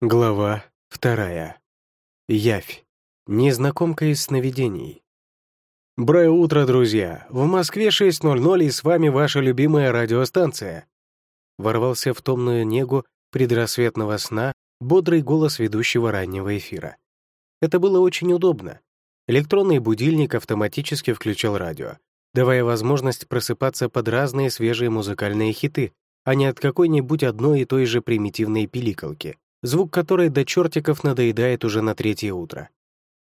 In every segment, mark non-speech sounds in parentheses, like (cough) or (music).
Глава вторая. Явь. Незнакомка из сновидений. Доброе утро, друзья! В Москве 6.00 и с вами ваша любимая радиостанция. Ворвался в томную негу предрассветного сна бодрый голос ведущего раннего эфира. Это было очень удобно. Электронный будильник автоматически включал радио, давая возможность просыпаться под разные свежие музыкальные хиты, а не от какой-нибудь одной и той же примитивной пиликалки — звук которой до чертиков надоедает уже на третье утро.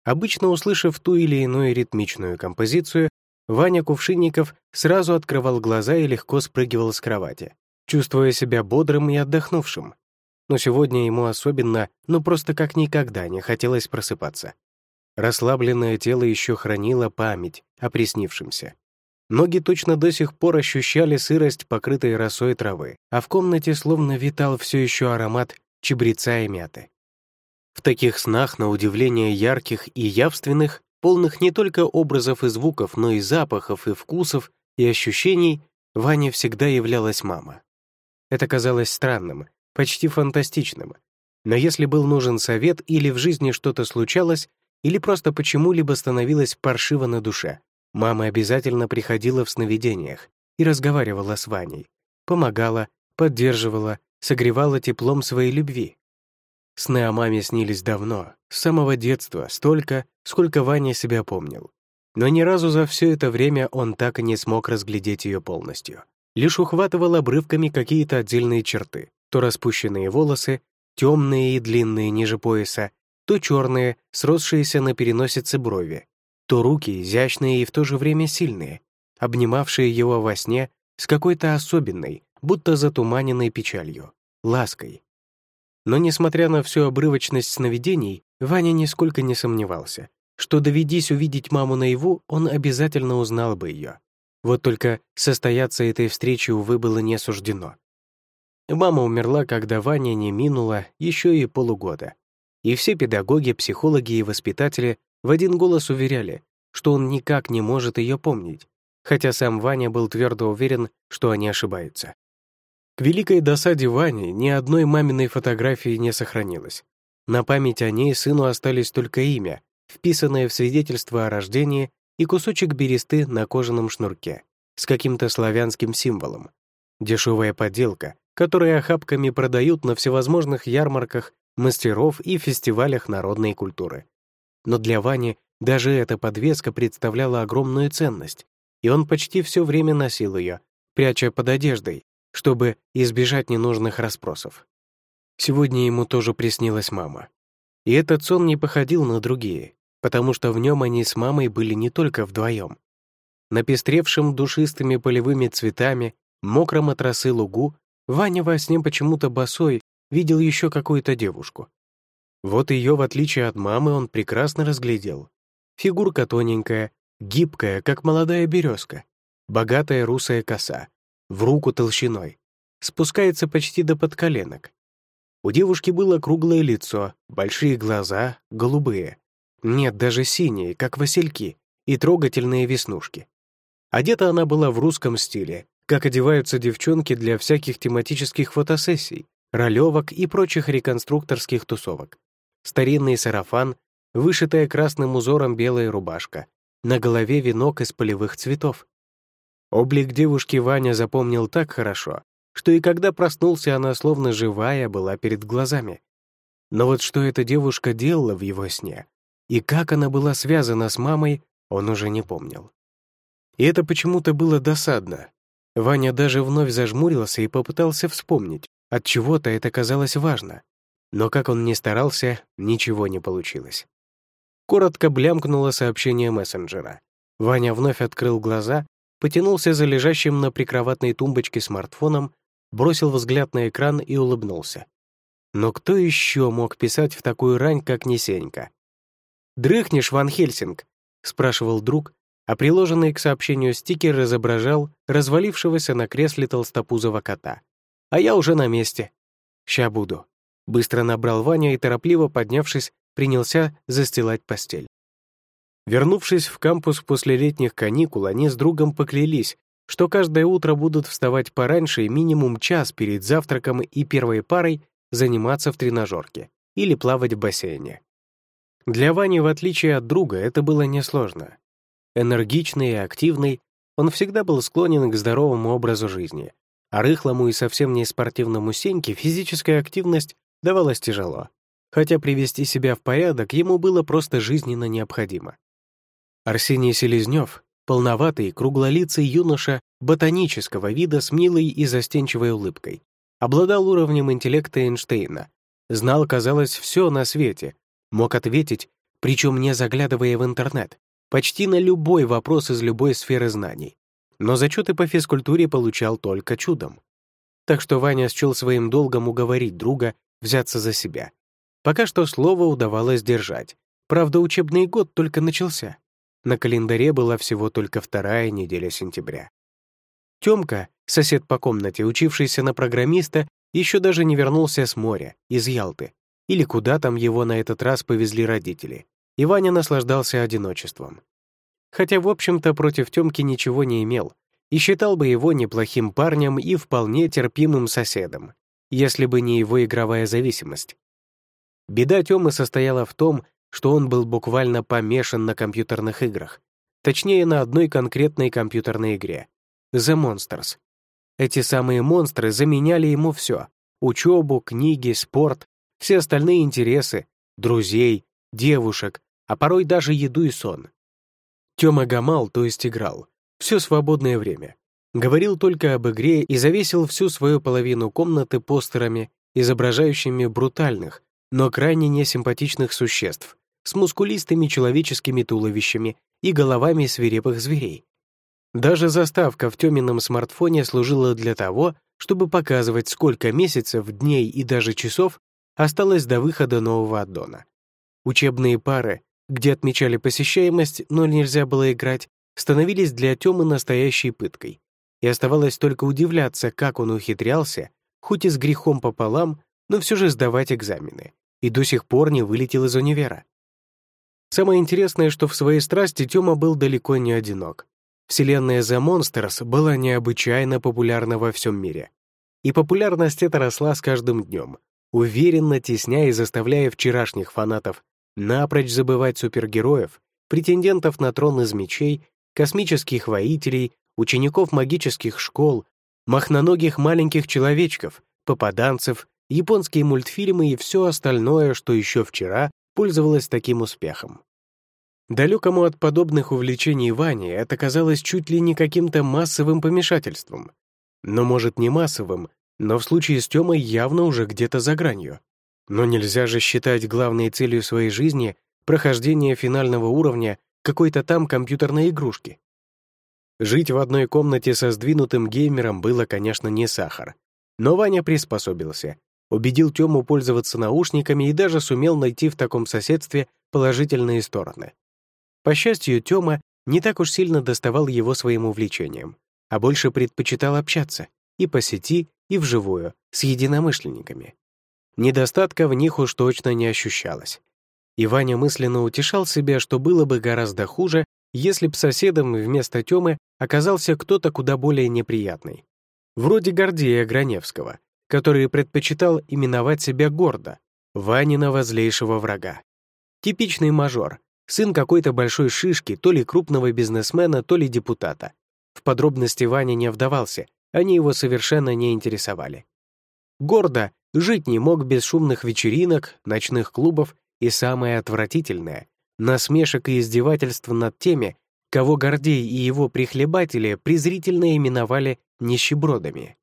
Обычно, услышав ту или иную ритмичную композицию, Ваня Кувшинников сразу открывал глаза и легко спрыгивал с кровати, чувствуя себя бодрым и отдохнувшим. Но сегодня ему особенно, ну просто как никогда не хотелось просыпаться. Расслабленное тело еще хранило память о приснившемся. Ноги точно до сих пор ощущали сырость, покрытой росой травы, а в комнате словно витал все еще аромат чебреца и мяты. В таких снах, на удивление ярких и явственных, полных не только образов и звуков, но и запахов, и вкусов, и ощущений, Ване всегда являлась мама. Это казалось странным, почти фантастичным. Но если был нужен совет или в жизни что-то случалось, или просто почему-либо становилось паршиво на душе, мама обязательно приходила в сновидениях и разговаривала с Ваней, помогала, поддерживала, согревала теплом своей любви. Сны о маме снились давно, с самого детства, столько, сколько Ваня себя помнил. Но ни разу за все это время он так и не смог разглядеть ее полностью. Лишь ухватывал обрывками какие-то отдельные черты, то распущенные волосы, темные и длинные ниже пояса, то черные, сросшиеся на переносице брови, то руки изящные и в то же время сильные, обнимавшие его во сне с какой-то особенной, будто затуманенной печалью, лаской. Но, несмотря на всю обрывочность сновидений, Ваня нисколько не сомневался, что, доведись увидеть маму наяву, он обязательно узнал бы ее. Вот только состояться этой встречи, увы, было не суждено. Мама умерла, когда Ваня не минула еще и полугода. И все педагоги, психологи и воспитатели в один голос уверяли, что он никак не может ее помнить, хотя сам Ваня был твердо уверен, что они ошибаются. К великой досаде Вани ни одной маминой фотографии не сохранилось. На память о ней сыну остались только имя, вписанное в свидетельство о рождении и кусочек бересты на кожаном шнурке с каким-то славянским символом. Дешевая подделка, которую охапками продают на всевозможных ярмарках, мастеров и фестивалях народной культуры. Но для Вани даже эта подвеска представляла огромную ценность, и он почти все время носил ее, пряча под одеждой, чтобы избежать ненужных расспросов. Сегодня ему тоже приснилась мама. И этот сон не походил на другие, потому что в нем они с мамой были не только вдвоем. На пестревшем душистыми полевыми цветами, мокром от росы лугу, Ваня во сне почему-то босой видел еще какую-то девушку. Вот ее, в отличие от мамы, он прекрасно разглядел. Фигурка тоненькая, гибкая, как молодая березка, богатая русая коса, в руку толщиной, спускается почти до подколенок. У девушки было круглое лицо, большие глаза, голубые. Нет, даже синие, как васильки, и трогательные веснушки. Одета она была в русском стиле, как одеваются девчонки для всяких тематических фотосессий, ролевок и прочих реконструкторских тусовок. Старинный сарафан, вышитая красным узором белая рубашка, на голове венок из полевых цветов, Облик девушки Ваня запомнил так хорошо, что и когда проснулся, она словно живая была перед глазами. Но вот что эта девушка делала в его сне, и как она была связана с мамой, он уже не помнил. И это почему-то было досадно. Ваня даже вновь зажмурился и попытался вспомнить, от чего-то это казалось важно. Но как он ни старался, ничего не получилось. Коротко блямкнуло сообщение мессенджера. Ваня вновь открыл глаза потянулся за лежащим на прикроватной тумбочке смартфоном, бросил взгляд на экран и улыбнулся. Но кто еще мог писать в такую рань, как Несенька? «Дрыхнешь, Ван Хельсинг?» — спрашивал друг, а приложенный к сообщению стикер изображал развалившегося на кресле толстопузого кота. «А я уже на месте. Ща буду». Быстро набрал Ваня и, торопливо поднявшись, принялся застилать постель. Вернувшись в кампус после летних каникул, они с другом поклялись, что каждое утро будут вставать пораньше и минимум час перед завтраком и первой парой заниматься в тренажерке или плавать в бассейне. Для Вани, в отличие от друга, это было несложно. Энергичный и активный, он всегда был склонен к здоровому образу жизни, а рыхлому и совсем не спортивному Сеньке физическая активность давалась тяжело, хотя привести себя в порядок ему было просто жизненно необходимо. Арсений Селезнев, полноватый, круглолицый юноша ботанического вида с милой и застенчивой улыбкой, обладал уровнем интеллекта Эйнштейна, знал, казалось, все на свете, мог ответить, причем не заглядывая в интернет, почти на любой вопрос из любой сферы знаний. Но зачеты по физкультуре получал только чудом. Так что Ваня счел своим долгом уговорить друга взяться за себя. Пока что слово удавалось держать. Правда, учебный год только начался. На календаре была всего только вторая неделя сентября. Тёмка, сосед по комнате, учившийся на программиста, еще даже не вернулся с моря, из Ялты, или куда там его на этот раз повезли родители и Ваня наслаждался одиночеством. Хотя, в общем-то, против Тёмки ничего не имел, и считал бы его неплохим парнем и вполне терпимым соседом, если бы не его игровая зависимость. Беда Тёмы состояла в том, что он был буквально помешан на компьютерных играх, точнее, на одной конкретной компьютерной игре — The Monsters. Эти самые монстры заменяли ему все — учебу, книги, спорт, все остальные интересы, друзей, девушек, а порой даже еду и сон. Тёма гамал, то есть играл, все свободное время. Говорил только об игре и завесил всю свою половину комнаты постерами, изображающими брутальных, но крайне несимпатичных существ с мускулистыми человеческими туловищами и головами свирепых зверей. Даже заставка в Тёмином смартфоне служила для того, чтобы показывать, сколько месяцев, дней и даже часов осталось до выхода нового аддона. Учебные пары где отмечали посещаемость, но нельзя было играть, становились для Тёмы настоящей пыткой. И оставалось только удивляться, как он ухитрялся, хоть и с грехом пополам, но все же сдавать экзамены, и до сих пор не вылетел из универа. Самое интересное, что в своей страсти Тёма был далеко не одинок. Вселенная The Monsters была необычайно популярна во всем мире. И популярность эта росла с каждым днем, уверенно тесняя и заставляя вчерашних фанатов напрочь забывать супергероев, претендентов на трон из мечей, космических воителей, учеников магических школ, махноногих маленьких человечков, попаданцев, японские мультфильмы и все остальное, что еще вчера пользовалось таким успехом. Далекому от подобных увлечений Ване это казалось чуть ли не каким-то массовым помешательством. Но, может, не массовым, но в случае с Тёмой явно уже где-то за гранью. Но нельзя же считать главной целью своей жизни прохождение финального уровня какой-то там компьютерной игрушки. Жить в одной комнате со сдвинутым геймером было, конечно, не сахар. Но Ваня приспособился, убедил Тему пользоваться наушниками и даже сумел найти в таком соседстве положительные стороны. По счастью, Тёма не так уж сильно доставал его своим увлечением, а больше предпочитал общаться и по сети, и вживую, с единомышленниками. Недостатка в них уж точно не ощущалось. И Ваня мысленно утешал себя, что было бы гораздо хуже, если б соседом вместо Тёмы оказался кто-то куда более неприятный. Вроде Гордея Граневского, который предпочитал именовать себя гордо, Ваниного злейшего врага. Типичный мажор, сын какой-то большой шишки, то ли крупного бизнесмена, то ли депутата. В подробности Ваня не вдавался, они его совершенно не интересовали. Гордо Жить не мог без шумных вечеринок, ночных клубов и самое отвратительное — насмешек и издевательств над теми, кого Гордей и его прихлебатели презрительно именовали нищебродами.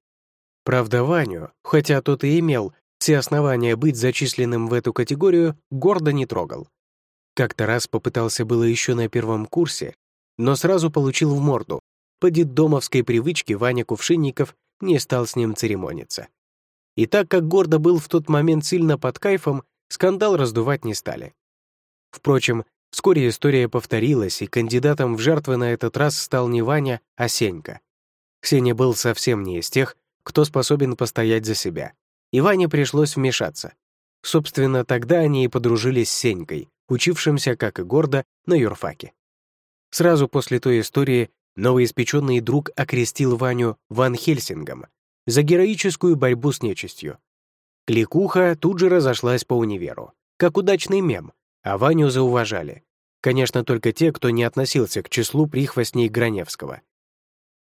Правда, Ваню, хотя тот и имел все основания быть зачисленным в эту категорию, гордо не трогал. Как-то раз попытался было еще на первом курсе, но сразу получил в морду. По детдомовской привычке Ваня Кувшинников не стал с ним церемониться. И так как Гордо был в тот момент сильно под кайфом, скандал раздувать не стали. Впрочем, вскоре история повторилась, и кандидатом в жертвы на этот раз стал не Ваня, а Сенька. Сеня был совсем не из тех, кто способен постоять за себя. И Ване пришлось вмешаться. Собственно, тогда они и подружились с Сенькой, учившимся, как и Гордо, на юрфаке. Сразу после той истории новоиспеченный друг окрестил Ваню Ван Хельсингом, за героическую борьбу с нечистью. Кликуха тут же разошлась по универу, как удачный мем, а Ваню зауважали. Конечно, только те, кто не относился к числу прихвостней Граневского.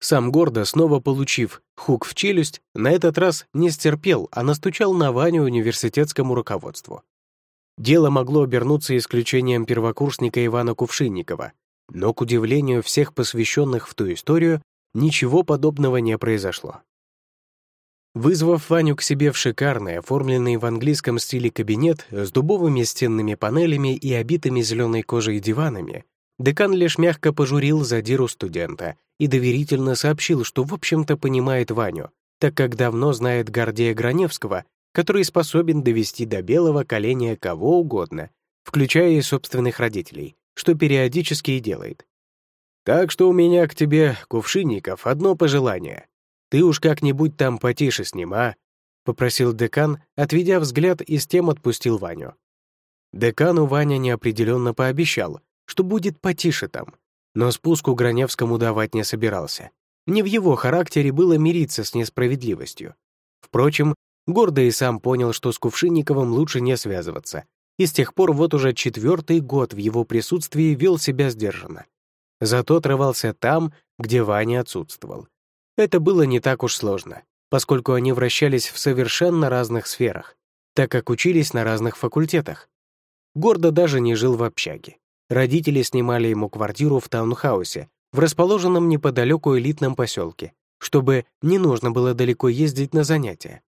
Сам Гордо, снова получив хук в челюсть, на этот раз не стерпел, а настучал на Ваню университетскому руководству. Дело могло обернуться исключением первокурсника Ивана Кувшинникова, но, к удивлению всех посвященных в ту историю, ничего подобного не произошло. Вызвав Ваню к себе в шикарный, оформленный в английском стиле кабинет с дубовыми стенными панелями и обитыми зеленой кожей диванами, декан лишь мягко пожурил задиру студента и доверительно сообщил, что в общем-то понимает Ваню, так как давно знает Гордея Граневского, который способен довести до белого коленя кого угодно, включая и собственных родителей, что периодически и делает. «Так что у меня к тебе, Кувшинников, одно пожелание», ты уж как-нибудь там потише с ним, а?» — попросил декан, отведя взгляд и с тем отпустил Ваню. Декану Ваня неопределенно пообещал, что будет потише там, но спуску Граневскому давать не собирался. Не в его характере было мириться с несправедливостью. Впрочем, гордо и сам понял, что с Кувшинниковым лучше не связываться, и с тех пор вот уже четвертый год в его присутствии вел себя сдержанно. Зато отрывался там, где Ваня отсутствовал, это было не так уж сложно, поскольку они вращались в совершенно разных сферах, так как учились на разных факультетах. Гордо даже не жил в общаге. Родители снимали ему квартиру в таунхаусе, в расположенном неподалеку элитном поселке, чтобы не нужно было далеко ездить на занятия.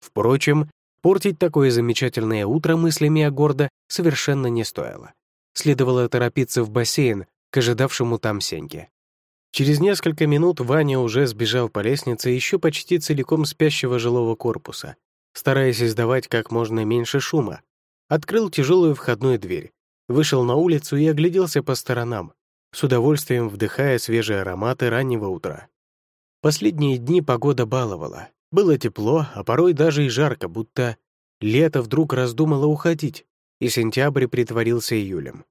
Впрочем, портить такое замечательное утро мыслями о Гордо совершенно не стоило. Следовало торопиться в бассейн к ожидавшему там Сеньке. Через несколько минут Ваня уже сбежал по лестнице еще почти целиком спящего жилого корпуса, стараясь издавать как можно меньше шума. Открыл тяжелую входную дверь, вышел на улицу и огляделся по сторонам, с удовольствием вдыхая свежие ароматы раннего утра. Последние дни погода баловала. Было тепло, а порой даже и жарко, будто лето вдруг раздумало уходить, и сентябрь притворился июлем.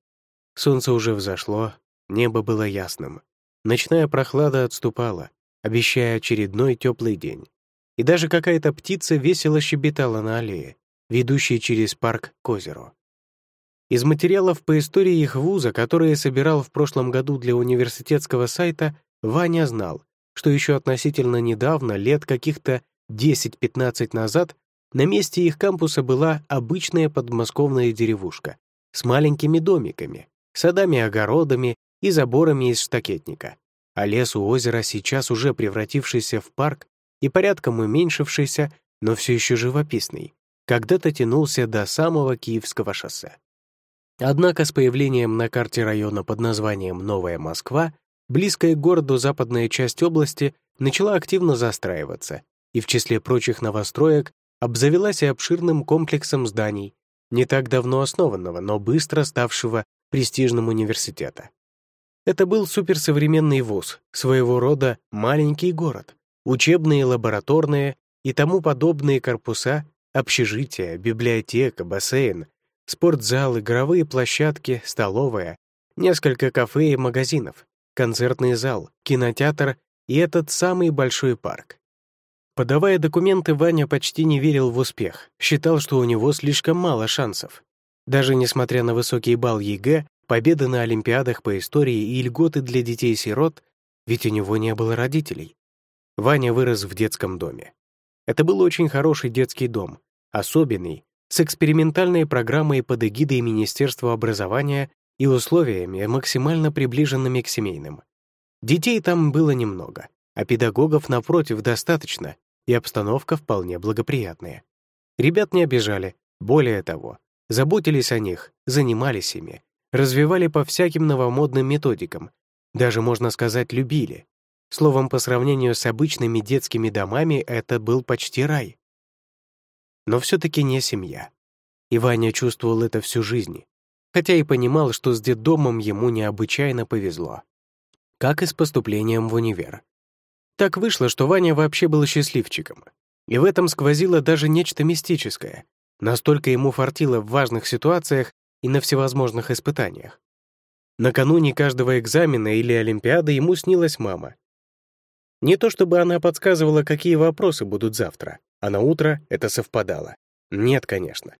Солнце уже взошло, небо было ясным. Ночная прохлада отступала, обещая очередной теплый день. И даже какая-то птица весело щебетала на аллее, ведущей через парк к озеру. Из материалов по истории их вуза, которые собирал в прошлом году для университетского сайта, Ваня знал, что еще относительно недавно, лет каких-то 10-15 назад, на месте их кампуса была обычная подмосковная деревушка с маленькими домиками, садами-огородами и заборами из штакетника, а лес у озера, сейчас уже превратившийся в парк и порядком уменьшившийся, но все еще живописный, когда-то тянулся до самого Киевского шоссе. Однако с появлением на карте района под названием Новая Москва близкая к городу западная часть области начала активно застраиваться и в числе прочих новостроек обзавелась и обширным комплексом зданий, не так давно основанного, но быстро ставшего престижным университета. Это был суперсовременный вуз, своего рода маленький город, учебные, лабораторные и тому подобные корпуса, общежития, библиотека, бассейн, спортзал, игровые площадки, столовая, несколько кафе и магазинов, концертный зал, кинотеатр и этот самый большой парк. Подавая документы, Ваня почти не верил в успех, считал, что у него слишком мало шансов. Даже несмотря на высокий балл ЕГЭ, победы на Олимпиадах по истории и льготы для детей-сирот, ведь у него не было родителей. Ваня вырос в детском доме. Это был очень хороший детский дом, особенный, с экспериментальной программой под эгидой Министерства образования и условиями, максимально приближенными к семейным. Детей там было немного, а педагогов, напротив, достаточно, и обстановка вполне благоприятная. Ребят не обижали, более того, заботились о них, занимались ими, развивали по всяким новомодным методикам, даже, можно сказать, любили. Словом, по сравнению с обычными детскими домами, это был почти рай. Но все-таки не семья. И Ваня чувствовал это всю жизнь, хотя и понимал, что с детдомом ему необычайно повезло. Как и с поступлением в универ. Так вышло, что Ваня вообще был счастливчиком. И в этом сквозило даже нечто мистическое. Настолько ему фартило в важных ситуациях, и на всевозможных испытаниях. Накануне каждого экзамена или олимпиады ему снилась мама. Не то чтобы она подсказывала, какие вопросы будут завтра, а на утро это совпадало. Нет, конечно.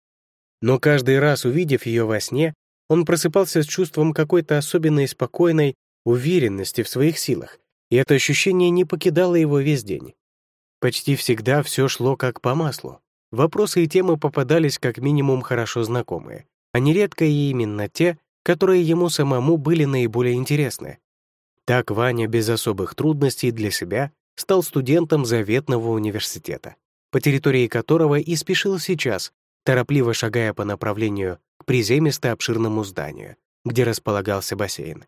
Но каждый раз, увидев ее во сне, он просыпался с чувством какой-то особенной спокойной уверенности в своих силах, и это ощущение не покидало его весь день. Почти всегда все шло как по маслу. Вопросы и темы попадались как минимум хорошо знакомые, а нередко и именно те, которые ему самому были наиболее интересны. Так Ваня без особых трудностей для себя стал студентом заветного университета, по территории которого и спешил сейчас, торопливо шагая по направлению к приземисто-обширному зданию, где располагался бассейн.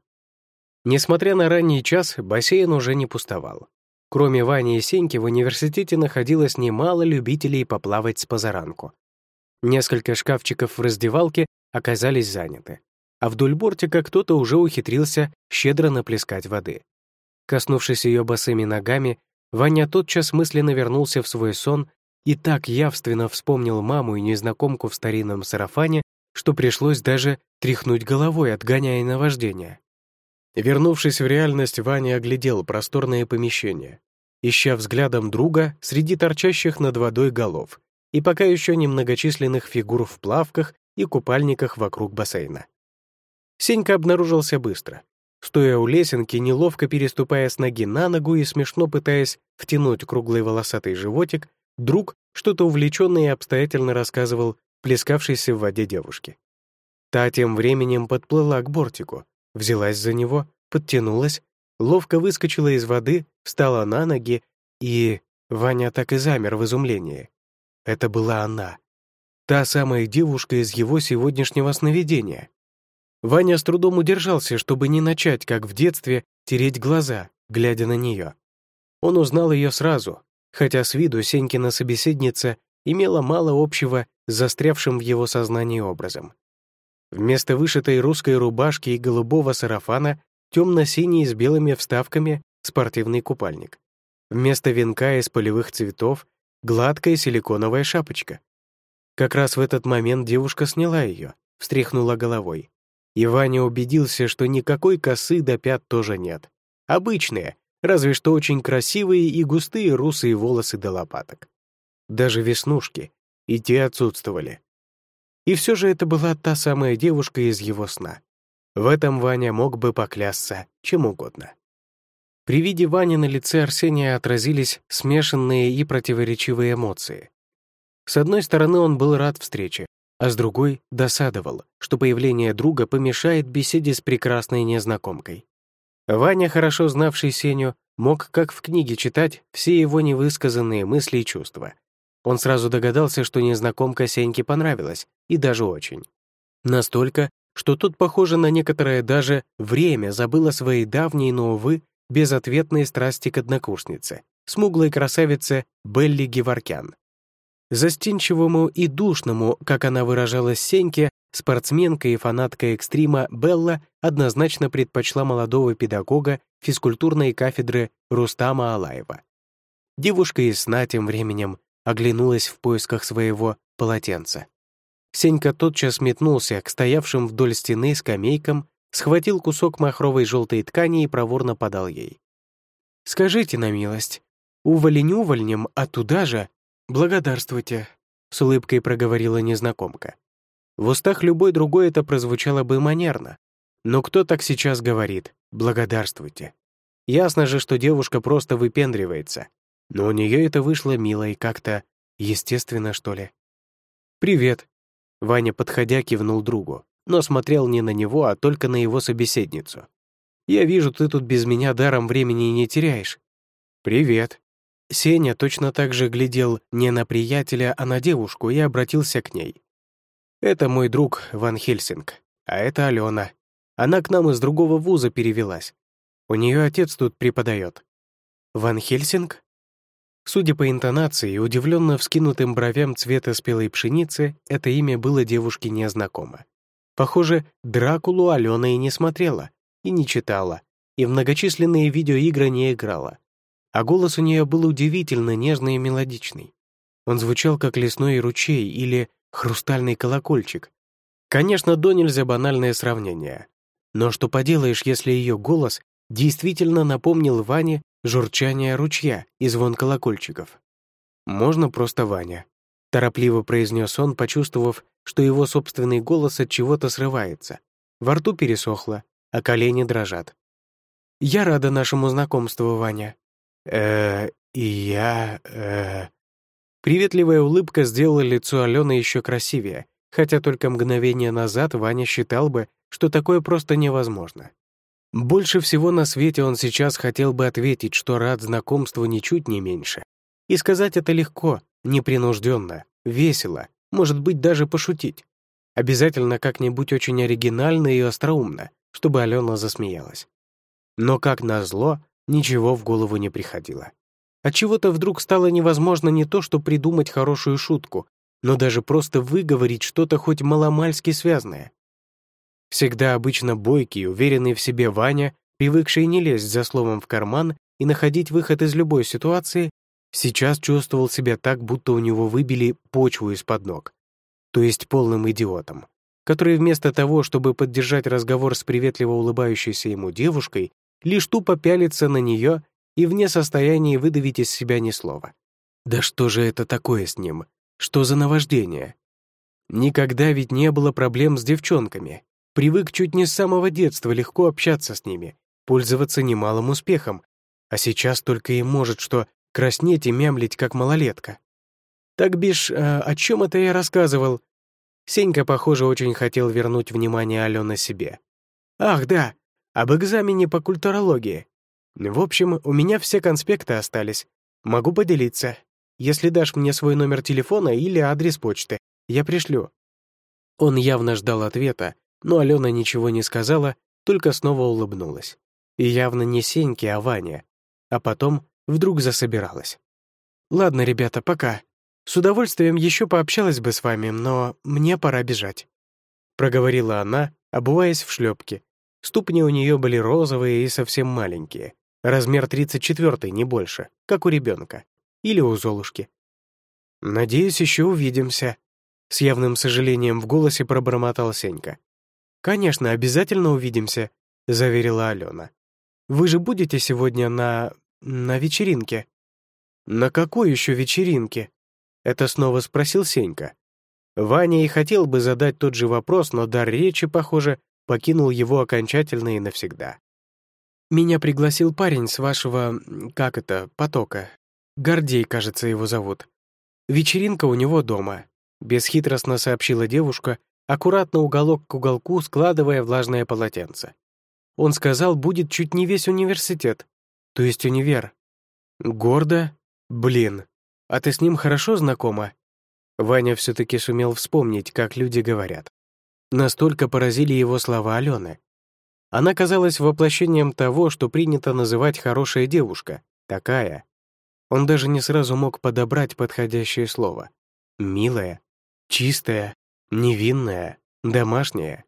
Несмотря на ранний час, бассейн уже не пустовал. Кроме Вани и Сеньки, в университете находилось немало любителей поплавать с позаранку. Несколько шкафчиков в раздевалке оказались заняты, а вдоль бортика кто-то уже ухитрился щедро наплескать воды. Коснувшись ее босыми ногами, Ваня тотчас мысленно вернулся в свой сон и так явственно вспомнил маму и незнакомку в старинном сарафане, что пришлось даже тряхнуть головой, отгоняя наваждение. Вернувшись в реальность, Ваня оглядел просторное помещение, ища взглядом друга среди торчащих над водой голов и пока еще немногочисленных фигур в плавках и купальниках вокруг бассейна. Сенька обнаружился быстро. Стоя у лесенки, неловко переступая с ноги на ногу и смешно пытаясь втянуть круглый волосатый животик, друг что-то увлеченно и обстоятельно рассказывал плескавшейся в воде девушке. Та тем временем подплыла к бортику, взялась за него, подтянулась, ловко выскочила из воды, встала на ноги, и Ваня так и замер в изумлении. Это была она. Та самая девушка из его сегодняшнего сновидения. Ваня с трудом удержался, чтобы не начать, как в детстве, тереть глаза, глядя на нее. Он узнал ее сразу, хотя с виду Сенькина собеседница имела мало общего с застрявшим в его сознании образом. Вместо вышитой русской рубашки и голубого сарафана темно-синий с белыми вставками спортивный купальник. Вместо венка из полевых цветов гладкая силиконовая шапочка. Как раз в этот момент девушка сняла ее, встряхнула головой. И Ваня убедился, что никакой косы до пят тоже нет. Обычные, разве что очень красивые и густые русые волосы до лопаток. Даже веснушки, и те отсутствовали. И все же это была та самая девушка из его сна. В этом Ваня мог бы поклясться чем угодно. При виде Вани на лице Арсения отразились смешанные и противоречивые эмоции. С одной стороны, он был рад встрече, а с другой — досадовал, что появление друга помешает беседе с прекрасной незнакомкой. Ваня, хорошо знавший Сеню, мог, как в книге, читать все его невысказанные мысли и чувства, он сразу догадался, что незнакомка Сеньке понравилась, и даже очень. Настолько, что тут, похоже, на некоторое даже время забыл о своей давней, но, увы, безответной страсти к однокурснице, смуглой красавице Белли Геворкян. Застенчивому и душному, как она выражалась Сеньке, спортсменка и фанатка экстрима Белла однозначно предпочла молодого педагога физкультурной кафедры Рустама Алаева. Девушка из сна тем временем оглянулась в поисках своего полотенца. Сенька тотчас метнулся к стоявшим вдоль стены скамейкам, схватил кусок махровой желтой ткани и проворно подал ей. «Скажите на милость, уволень увольнем, а туда же...» «Благодарствуйте», — с улыбкой проговорила незнакомка. В устах любой другой это прозвучало бы манерно. Но кто так сейчас говорит «благодарствуйте»? Ясно же, что девушка просто выпендривается, но у нее это вышло мило и как-то естественно, что ли. «Привет!» Ваня, подходя, кивнул другу, но смотрел не на него, а только на его собеседницу. «Я вижу, ты тут без меня даром времени не теряешь». «Привет!» Сеня точно так же глядел не на приятеля, а на девушку и обратился к ней. «Это мой друг Ван Хельсинг, а это Алена. Она к нам из другого вуза перевелась. У нее отец тут преподает». «Ван Хельсинг?» Судя по интонации и удивленно вскинутым бровям цвета спелой пшеницы, это имя было девушке незнакомо. Похоже, Дракулу Алена и не смотрела, и не читала, и в многочисленные видеоигры не играла. А голос у нее был удивительно нежный и мелодичный. Он звучал как лесной ручей или хрустальный колокольчик. Конечно, до нельзя банальное сравнение. Но что поделаешь, если ее голос действительно напомнил Ване журчание ручья и звон колокольчиков. Можно просто Ваня. торопливо произнес он, почувствовав, что его собственный голос от чего-то срывается. Во рту пересохло, а колени дрожат. «Я рада нашему знакомству, Ваня». «Э, и я... э...» Приветливая улыбка сделала лицо Алены еще красивее, хотя только мгновение назад Ваня считал бы, что такое просто невозможно. Больше всего на свете он сейчас хотел бы ответить, что рад знакомству ничуть не меньше. И сказать это легко, непринужденно, весело, может быть, даже пошутить. Обязательно как-нибудь очень оригинально и остроумно, чтобы Алена засмеялась. Но, как назло, ничего в голову не приходило. Отчего-то вдруг стало невозможно не то, что придумать хорошую шутку, но даже просто выговорить что-то хоть маломальски связанное. Всегда обычно бойкий, уверенный в себе Ваня, привыкший не лезть за словом в карман и находить выход из любой ситуации, сейчас чувствовал себя так, будто у него выбили почву из-под ног, то есть полным идиотом, который вместо того, чтобы поддержать разговор с приветливо улыбающейся ему девушкой, лишь тупо пялится на нее и вне состояния выдавить из себя ни слова. Да что же это такое с ним? Что за наваждение? Никогда ведь не было проблем с девчонками. Привык чуть не с самого детства легко общаться с ними, пользоваться немалым успехом, а сейчас только и может что краснеть и мямлить, как малолетка. Так, бишь, а, о чем это я рассказывал? Сенька, похоже, очень хотел вернуть внимание Алены себе. Ах, да, об экзамене по культурологии. В общем, у меня все конспекты остались. Могу поделиться. Если дашь мне свой номер телефона или адрес почты, я пришлю». Он явно ждал ответа, но Алена ничего не сказала, только снова улыбнулась. И явно не Сеньки, а Ваня. А потом вдруг засобиралась. «Ладно, ребята, пока. С удовольствием еще пообщалась бы с вами, но мне пора бежать», проговорила она, обуваясь в шлепки. Ступни у нее были розовые и совсем маленькие. Размер 34 не больше, как у ребенка. Или у Золушки. «Надеюсь, еще увидимся», — с явным сожалением в голосе пробормотал Сенька. «Конечно, обязательно увидимся», — заверила Алена. «Вы же будете сегодня на... на вечеринке?» «На какой еще вечеринке?» — это снова спросил Сенька. Ваня и хотел бы задать тот же вопрос, но дар речи, похоже, покинул его окончательно и навсегда. Меня пригласил парень с вашего, как это, потока. Гордей, кажется, его зовут. Вечеринка у него дома. Бесхитростно сообщила девушка, аккуратно уголок к уголку складывая влажное полотенце. Он сказал, будет чуть не весь университет. То есть универ. Гордо? Блин. А ты с ним хорошо знакома? Ваня все-таки сумел вспомнить, как люди говорят. Настолько поразили его слова Алены. Она казалась воплощением того, что принято называть хорошая девушка, такая. Он даже не сразу мог подобрать подходящее слово. Милая, чистая, невинная, домашняя.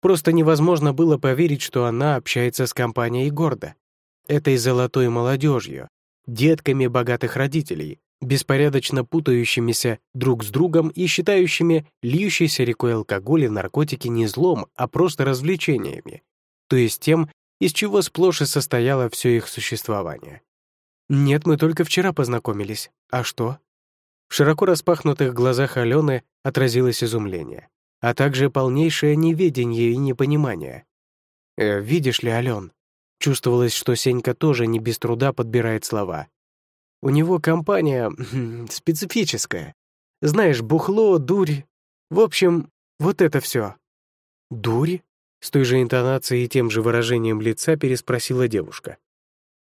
Просто невозможно было поверить, что она общается с компанией гордо. Этой золотой молодежью, детками богатых родителей, беспорядочно путающимися друг с другом и считающими льющейся рекой алкоголь и наркотики не злом, а просто развлечениями, то есть тем, из чего сплошь и состояло все их существование. «Нет, мы только вчера познакомились. А что?» В широко распахнутых глазах Алены отразилось изумление, а также полнейшее неведение и непонимание. «Э, «Видишь ли, Ален?» Чувствовалось, что Сенька тоже не без труда подбирает слова. «У него компания (clears throat) специфическая. Знаешь, бухло, дурь. В общем, вот это все. «Дурь?» С той же интонацией и тем же выражением лица переспросила девушка.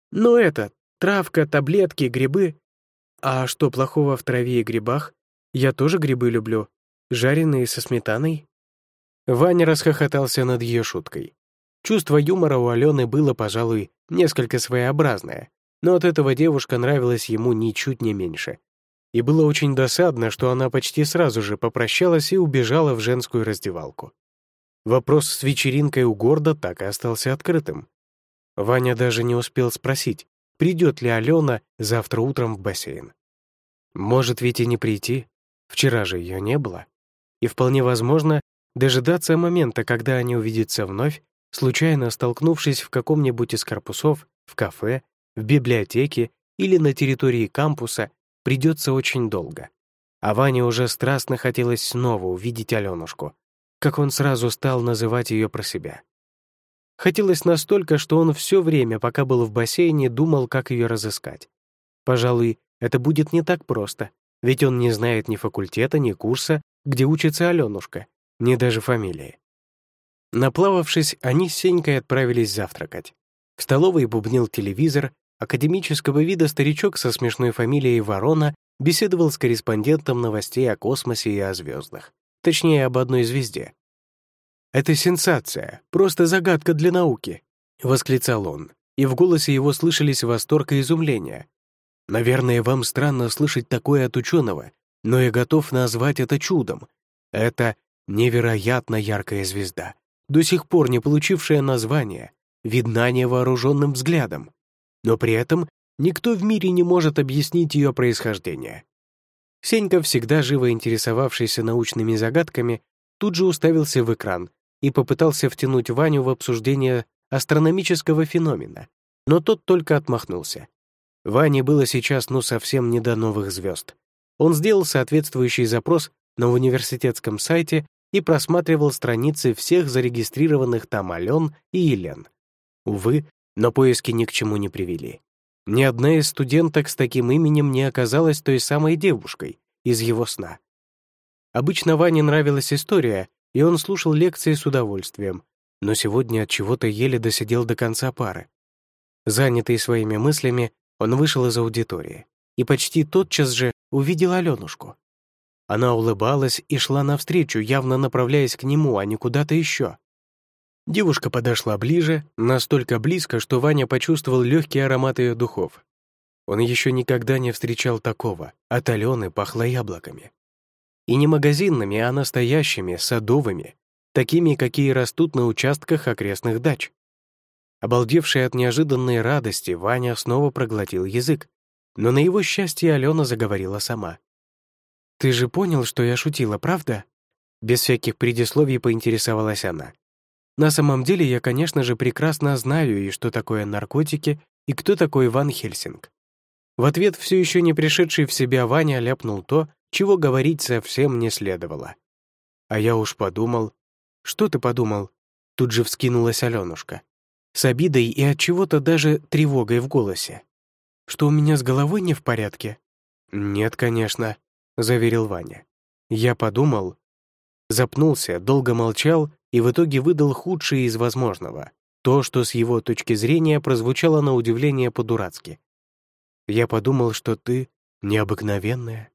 «Ну это, травка, таблетки, грибы. А что плохого в траве и грибах? Я тоже грибы люблю. Жареные со сметаной». Ваня расхохотался над ее шуткой. Чувство юмора у Алены было, пожалуй, несколько своеобразное, но от этого девушка нравилась ему ничуть не меньше. И было очень досадно, что она почти сразу же попрощалась и убежала в женскую раздевалку. Вопрос с вечеринкой у Горда так и остался открытым. Ваня даже не успел спросить, придет ли Алена завтра утром в бассейн. Может ведь и не прийти, вчера же ее не было. И вполне возможно дожидаться момента, когда они увидятся вновь, случайно столкнувшись в каком-нибудь из корпусов, в кафе, в библиотеке или на территории кампуса, придется очень долго. А Ване уже страстно хотелось снова увидеть Аленушку, как он сразу стал называть ее про себя. Хотелось настолько, что он все время, пока был в бассейне, думал, как ее разыскать. Пожалуй, это будет не так просто, ведь он не знает ни факультета, ни курса, где учится Аленушка, ни даже фамилии. Наплававшись, они с Сенькой отправились завтракать. В столовой бубнил телевизор, академического вида старичок со смешной фамилией Ворона беседовал с корреспондентом новостей о космосе и о звездах, точнее, об одной звезде. «Это сенсация, просто загадка для науки», — восклицал он, и в голосе его слышались восторг и изумление. «Наверное, вам странно слышать такое от ученого, но я готов назвать это чудом. Это невероятно яркая звезда, до сих пор не получившая название, видна невооруженным взглядом, но при этом никто в мире не может объяснить ее происхождение. Сенька, всегда живо интересовавшийся научными загадками, тут же уставился в экран и попытался втянуть Ваню в обсуждение астрономического феномена, но тот только отмахнулся. Ване было сейчас ну совсем не до новых звезд. Он сделал соответствующий запрос на университетском сайте и просматривал страницы всех зарегистрированных там Ален и Елен. Увы, но поиски ни к чему не привели. Ни одна из студенток с таким именем не оказалась той самой девушкой из его сна. Обычно Ване нравилась история, и он слушал лекции с удовольствием, но сегодня от чего-то еле досидел до конца пары. Занятый своими мыслями, он вышел из аудитории и почти тотчас же увидел Аленушку. Она улыбалась и шла навстречу, явно направляясь к нему, а не куда-то еще. Девушка подошла ближе, настолько близко, что Ваня почувствовал легкий аромат ее духов. Он еще никогда не встречал такого, от Алены пахло яблоками. И не магазинными, а настоящими, садовыми, такими, какие растут на участках окрестных дач. Обалдевший от неожиданной радости, Ваня снова проглотил язык, но на его счастье Алена заговорила сама. «Ты же понял, что я шутила, правда?» Без всяких предисловий поинтересовалась она. На самом деле я, конечно же, прекрасно знаю и что такое наркотики, и кто такой Ван Хельсинг. В ответ все еще не пришедший в себя Ваня ляпнул то, чего говорить совсем не следовало. А я уж подумал... Что ты подумал? Тут же вскинулась Аленушка. С обидой и от чего-то даже тревогой в голосе. Что у меня с головой не в порядке? Нет, конечно, заверил Ваня. Я подумал... Запнулся, долго молчал и в итоге выдал худшее из возможного, то, что с его точки зрения прозвучало на удивление по-дурацки. «Я подумал, что ты необыкновенная».